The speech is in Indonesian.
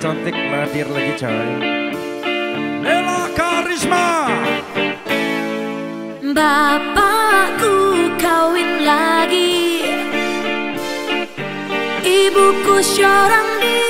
cantik hadir lagi coy. Nela Karisma. Bapakku kawin lagi. Ibuku seorang diri.